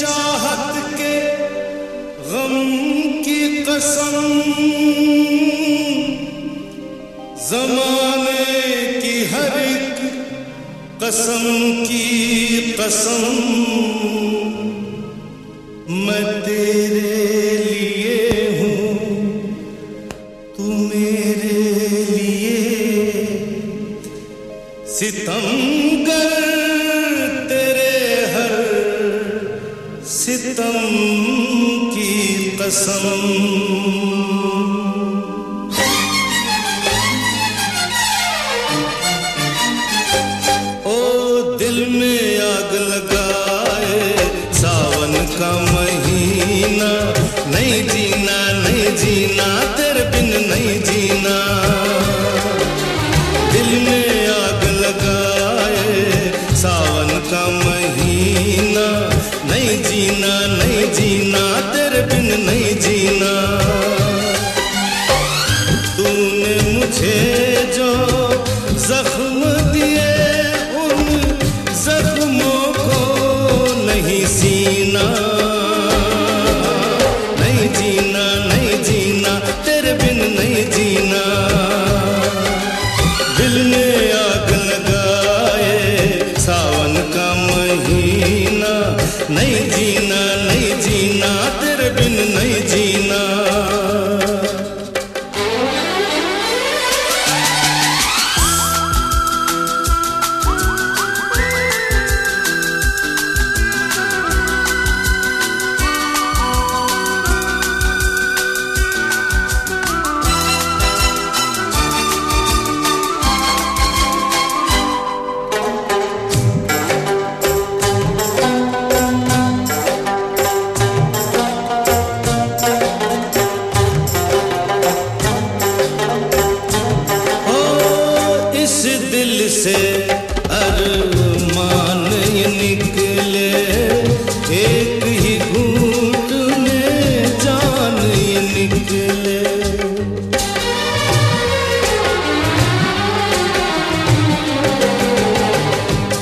چاہت کے غم کی قسم۔ زمانے کی ہر ایک قسم کی قسم۔ ستم کی قسم او دل میں آگ لگائے، ساون کا مہینہ، نہیں جینا نہیں جینا، تیرے بن نہیں نے مجھے جو زخم دیے ان زخموں کو نہیں سینا، نہیں جینا نہیں جینا، تیرے بن نہیں جینا۔ دل نے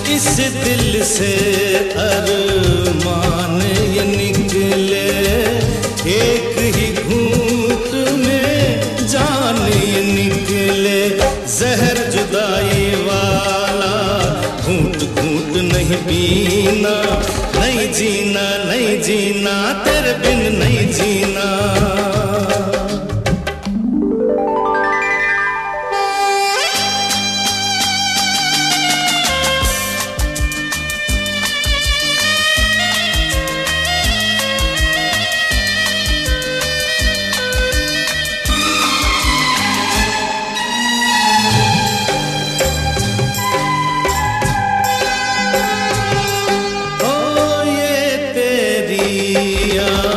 اس دل سے ارمان یہ نکلے، ایک ہی گھوٹ میں جان یہ نکلے۔ زہر جدائی والا گھوٹ گھوٹ نہیں پینا، نہیں جینا نہیں جینا، تیرے بن نہیں جینا۔ تیری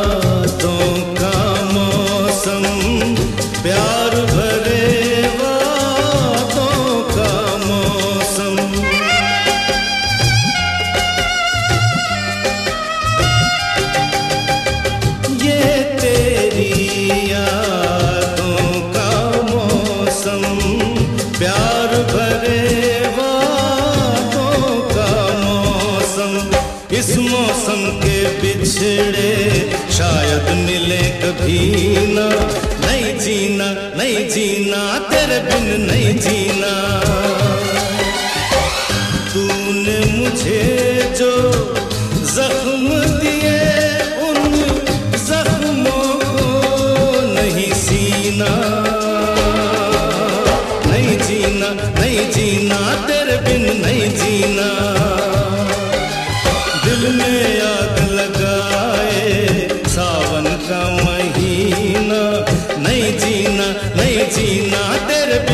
اس موسم کے بچھڑے، شاید ملے کبھی نہ۔ نہیں جینا نہیں جینا، تیرے بن نہیں جینا۔ جینا تیرے